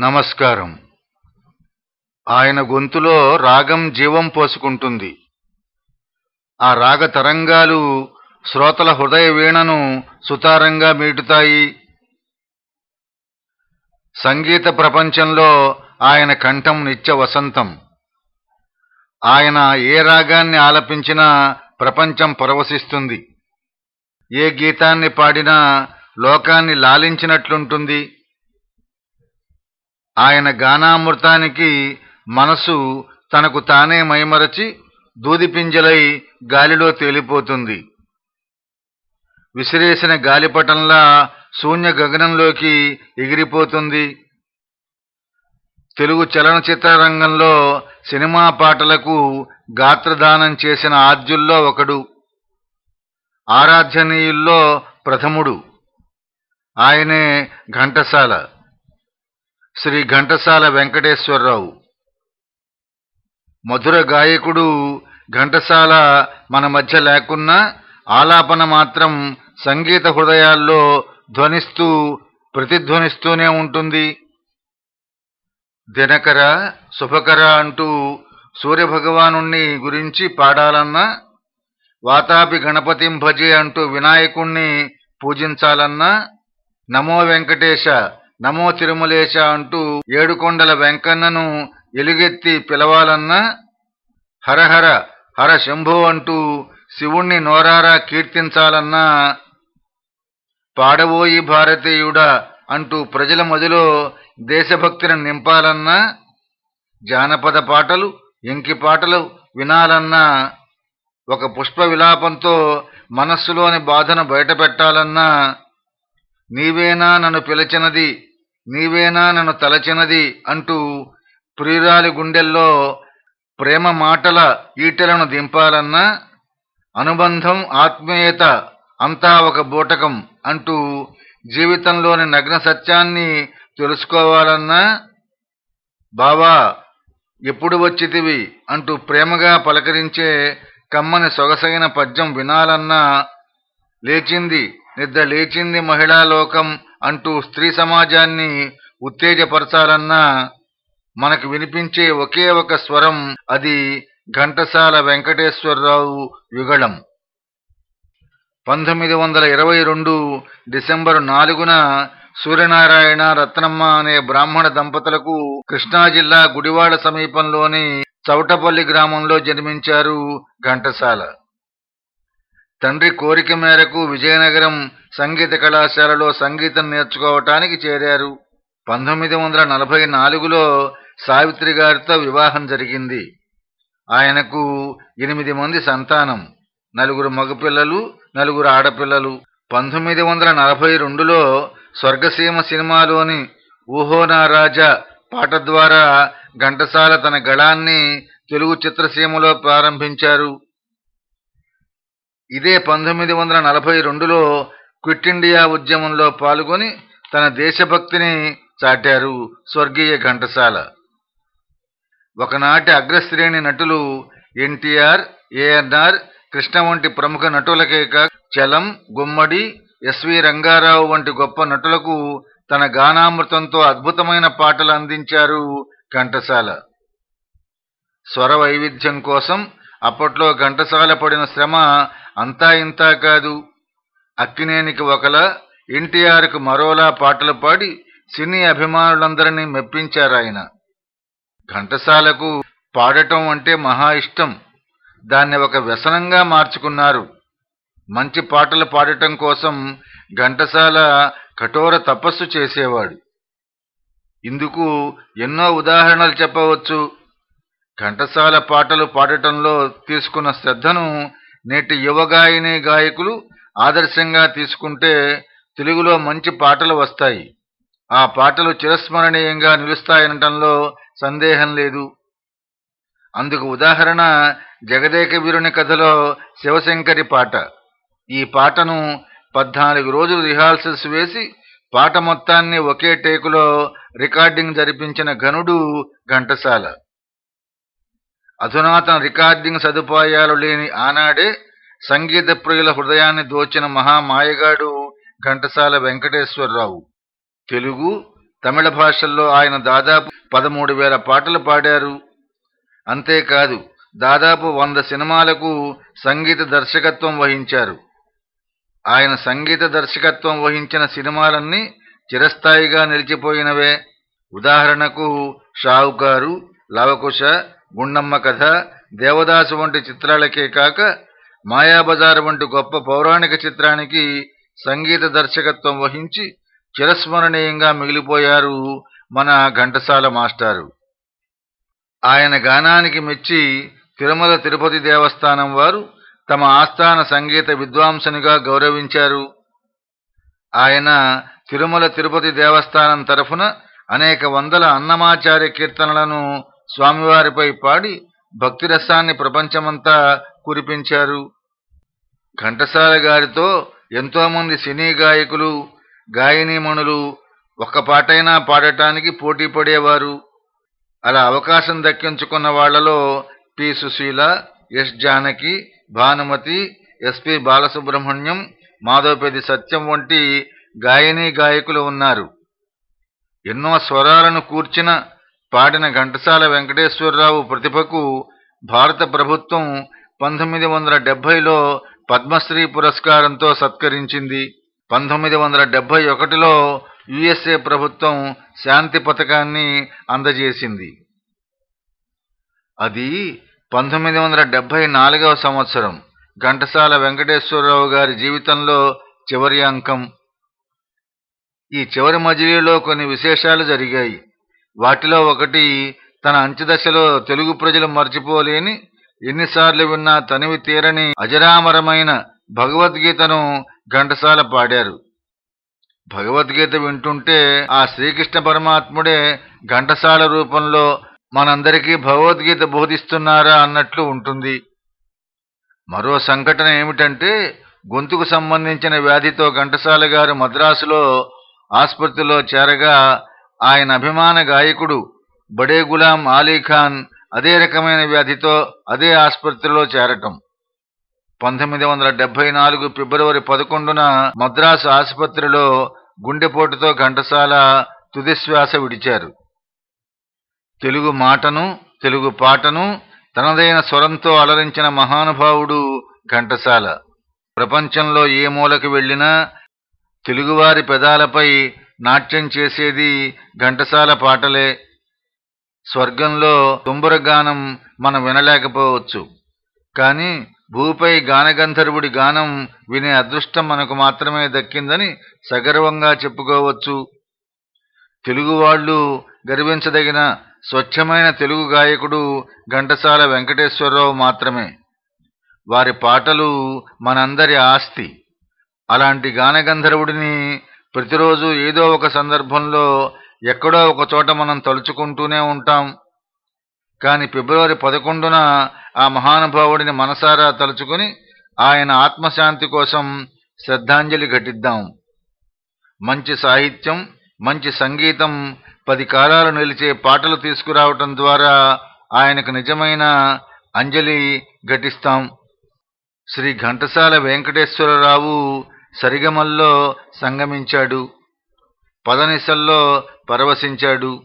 నమస్కారం. ఆయన గొంతులో రాగం జీవం పోసుకుంటుంది. ఆ రాగ తరంగాలు శ్రోతల హృదయ వీణను సుతారంగా మీటుతాయి. సంగీత ప్రపంచంలో ఆయన కంఠం నిత్య వసంతం. ఆయన ఏ రాగాన్ని ఆలపించినా ప్రపంచం పరవశిస్తుంది. ఏ గీతాన్ని పాడినా లోకాన్ని లాలించినట్లుంటుంది. ఆయన గానామృతానికి మనసు తనకు తానే మైమరచి దూదిపింజలై గాలిలో తేలిపోతుంది. విసిరేసిన గాలిపటంలా శూన్య గగనంలోకి ఎగిరిపోతుంది. తెలుగు చలనచిత్ర రంగంలో సినిమా పాటలకు గాత్రదానం చేసిన ఆద్యుల్లో ఒకడు ఆరాధ్యనీయుల్లో ప్రథముడు. ఆయనే ఘంటసాల. శ్రీ ఘంటసాల వెంకటేశ్వరరావు. మధుర గాయకుడు ఘంటసాల మన మధ్య లేకున్నా ఆలాపన మాత్రం సంగీత హృదయాల్లో ధ్వనిస్తూ ప్రతిధ్వనిస్తూనే ఉంటుంది. దినకర శుభకర అంటూ సూర్యభగవాను గురించి పాడాలన్నా వాతాపి గణపతిం భజే అంటూ వినాయకుణ్ణి పూజించాలన్నా నమో వెంకటేశ నమో తిరుమలేశ అంటూ ఏడుకొండల వెంకన్నను ఎలుగెత్తి పిలవాలన్నా హరహర హర శంభో అంటూ శివుణ్ణి నోరారా కీర్తించాలన్నా పాడబోయి భారతీయుడా అంటూ ప్రజల మదిలో దేశభక్తిని నింపాలన్నా జానపద పాటలు ఎంకి పాటలు వినాలన్నా ఒక పుష్ప విలాపంతో మనస్సులోని బాధను బయటపెట్టాలన్నా నీవేనా నన్ను పిలిచినది నీవేనా నన్ను తలచినది అంటూ ప్రియురాలి గుండెల్లో ప్రేమ మాటల ఈటలను దింపాలన్నా అనుబంధం ఆత్మీయత అంతా ఒక బూటకం అంటూ జీవితంలోని నగ్న సత్యాన్ని తెలుసుకోవాలన్నా బావా ఎప్పుడు వచ్చితివి అంటూ ప్రేమగా పలకరించే కమ్మని సొగసైన పద్యం వినాలన్నా లేచింది నిద్ర లేచింది మహిళా లోకం అంటూ స్త్రీ సమాజాన్ని ఉత్తేజపరచాలన్నా మనకు వినిపించే ఒకే ఒక స్వరం అది ఘంటసాల వెంకటేశ్వరరావు యుగళం పంతొమ్మిది వందల ఇరవై రెండు డిసెంబరు నాలుగున సూర్యనారాయణ రత్నమ్మ అనే బ్రాహ్మణ దంపతులకు కృష్ణా జిల్లా గుడివాడ సమీపంలోని చౌటపల్లి గ్రామంలో జన్మించారు ఘంటసాల. తండ్రి కోరిక మేరకు విజయనగరం సంగీత కళాశాలలో సంగీతం నేర్చుకోవటానికి చేరారు. పంతొమ్మిది వందల నలభై నాలుగులో సావిత్రి గారితో వివాహం జరిగింది. ఆయనకు ఎనిమిది మంది సంతానం నలుగురు మగపిల్లలు నలుగురు ఆడపిల్లలు. పంతొమ్మిది వందల నలభై రెండులో స్వర్గసీమ సినిమాలోని ఊహోనారాజా పాట ద్వారా ఘంటసాల తన గళాన్ని తెలుగు చిత్రసీమలో ప్రారంభించారు. ఇదే పంతొమ్మిది వందల నలభై రెండులో క్విట్ ఇండియా ఉద్యమంలో పాల్గొని తన దేశభక్తిని చాటారు స్వర్గీయ ఘంటసాల. ఒకనాటి అగ్రశ్రేణి నటులు ఎన్టీఆర్ ఏఎన్ఆర్ కృష్ణ వంటి ప్రముఖ నటులకే కాక చలం గుమ్మడి ఎస్వి రంగారావు వంటి గొప్ప నటులకు తన గానామృతంతో అద్భుతమైన పాటలు అందించారు ఘంటసాల. స్వర వైవిధ్యం కోసం అప్పట్లో ఘంటసాల పడిన శ్రమ అంతా ఇంతా కాదు. అక్కినేనికి ఒకలా ఎన్టీఆర్కు మరోలా పాటలు పాడి సినీ అభిమానులందరినీ మెప్పించారాయన. ఘంటసాలకు పాడటం అంటే మహా ఇష్టం. దాన్ని ఒక వ్యసనంగా మార్చుకున్నారు. మంచి పాటలు పాడటం కోసం ఘంటసాల కఠోర తపస్సు చేసేవాడు. ఇందుకు ఎన్నో ఉదాహరణలు చెప్పవచ్చు. ఘంటసాల పాటలు పాడటంలో తీసుకున్న శ్రద్ధను నేటి యువగాయని గాయకులు ఆదర్శంగా తీసుకుంటే తెలుగులో మంచి పాటలు వస్తాయి. ఆ పాటలు చిరస్మరణీయంగా నిలుస్తాయనటంలో సందేహం లేదు. అందుకు ఉదాహరణ జగదేక వీరుని కథలో శివశంకరి పాట. ఈ పాటను పద్నాలుగు రోజులు రిహార్సల్స్ వేసి పాట మొత్తాన్ని ఒకే టేకులో రికార్డింగ్ జరిపించిన ఘనుడు ఘంటసాల. అధునాతన రికార్డింగ్ సదుపాయాలు లేని ఆనాడే సంగీత ప్రియుల హృదయాన్ని దోచిన మహామాయగాడు ఘంటసాల వెంకటేశ్వరరావు. తెలుగు తమిళ భాషల్లో ఆయన దాదాపు పదమూడు వేల పాటలు పాడారు. అంతేకాదు దాదాపు వంద సినిమాలకు సంగీత దర్శకత్వం వహించారు. ఆయన సంగీత దర్శకత్వం వహించిన సినిమాలన్నీ చిరస్థాయిగా నిలిచిపోయినవే. ఉదాహరణకు షావుకారు లవకుశ గుండమ్మ కథ దేవదాసు వంటి చిత్రాలకే కాక మాయాబజార్ వంటి గొప్ప పౌరాణిక చిత్రానికి సంగీత దర్శకత్వం వహించి చిరస్మరణీయంగా మిగిలిపోయారు మన ఘంటసాల మాస్టారు. ఆయన గానానికి మెచ్చి తిరుమల తిరుపతి దేవస్థానం వారు తమ ఆస్థాన సంగీత విద్వాంసునిగా గౌరవించారు. ఆయన తిరుమల తిరుపతి దేవస్థానం తరఫున అనేక వందల అన్నమాచార్య కీర్తనలను స్వామివారిపై పాడి భక్తిరసాన్ని ప్రపంచమంతా కురిపించారు. ఘంటసాల గారితో ఎంతోమంది సినీ గాయకులు గాయనీమణులు ఒక్క పాటైనా పాడటానికి పోటీ పడేవారు. అలా అవకాశం దక్కించుకున్న వాళ్ళలో P. Susheela S. Janaki Bhanumathi S P Balasubrahmanyam Madhavapeddi Satyam వంటి గాయనీ గాయకులు ఉన్నారు. ఎన్నో స్వరాలను కూర్చిన పాడిన ఘంటసాల వెంకటేశ్వరరావు ప్రతిభకు భారత ప్రభుత్వం పంతొమ్మిది వందల డెబ్బైలో పద్మశ్రీ పురస్కారంతో సత్కరించింది. పంతొమ్మిది వందల డెబ్బై ఒకటిలో యుఎస్ఏ ప్రభుత్వం శాంతి పథకాన్ని అందజేసింది. అది పంతొమ్మిది వందల డెబ్బై నాలుగవ సంవత్సరం ఘంటసాల వెంకటేశ్వరరావు గారి జీవితంలో చివరి అంకం. ఈ చివరి మజిలీలో కొన్ని విశేషాలు జరిగాయి. వాటిలో ఒకటి తన అంచెదశలో తెలుగు ప్రజలు మర్చిపోలేని ఎన్నిసార్లు విన్నా తనివి తీరని అజరామరమైన భగవద్గీతను ఘంటసాల పాడారు. భగవద్గీత వింటుంటే ఆ శ్రీకృష్ణ పరమాత్ముడే ఘంటసాల రూపంలో మనందరికీ భగవద్గీత బోధిస్తున్నారా అన్నట్లు ఉంటుంది. మరో సంఘటన ఏమిటంటే గొంతుకు సంబంధించిన వ్యాధితో ఘంటసాల గారు మద్రాసులో ఆసుపత్రిలో చేరగా ఆయన అభిమాన గాయకుడు బడే గులాం ఆలీఖాన్ అదే రకమైన వ్యాధితో అదే ఆసుపత్రిలో చేరటం. పంతొమ్మిది వందల డెబ్బై నాలుగు ఫిబ్రవరి పదకొండున మద్రాసు ఆసుపత్రిలో గుండెపోటుతో ఘంటసాల తుదిశ్వాస విడిచారు. తెలుగు మాటను తెలుగు పాటను తనదైన స్వరంతో అలరించిన మహానుభావుడు ఘంటసాల. ప్రపంచంలో ఏ మూలకు వెళ్ళినా తెలుగువారి పెదాలపై నాట్యం చేసేది ఘంటసాల పాటలే. స్వర్గంలో తుంబురగానం మనం వినలేకపోవచ్చు. కానీ భూపై గానగంధర్వుడి గానం వినే అదృష్టం మనకు మాత్రమే దక్కిందని సగర్వంగా చెప్పుకోవచ్చు. తెలుగువాళ్ళు గర్వించదగిన స్వచ్ఛమైన తెలుగు గాయకుడు ఘంటసాల వెంకటేశ్వరరావు మాత్రమే. వారి పాటలు మనందరి ఆస్తి. అలాంటి గానగంధర్వుడిని ప్రతిరోజు ఏదో ఒక సందర్భంలో ఎక్కడో ఒక చోట మనం తలుచుకుంటూనే ఉంటాం. కాని ఫిబ్రవరి పదకొండున ఆ మహానుభావుడిని మనసారా తలుచుకుని ఆయన ఆత్మశాంతి కోసం శ్రద్ధాంజలి ఘటిద్దాం. మంచి సాహిత్యం మంచి సంగీతం పది కాలాలు నిలిచే పాటలు తీసుకురావటం ద్వారా ఆయనకు నిజమైన అంజలి ఘటిస్తాం. శ్రీ ఘంటసాల వెంకటేశ్వరరావు సరిగమల్లో సంగమించాడు. పదనిసల్లో పరవశించాడు.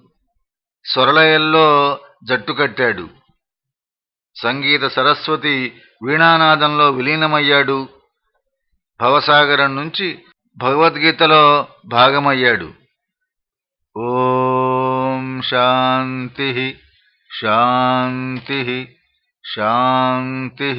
స్వరలయల్లో జట్టు కట్టాడు. సంగీత సరస్వతి వీణానాదంలో విలీనమయ్యాడు. భవసాగరం నుంచి భగవద్గీతలో భాగమయ్యాడు. ఓం శాంతి శాంతి శాంతి.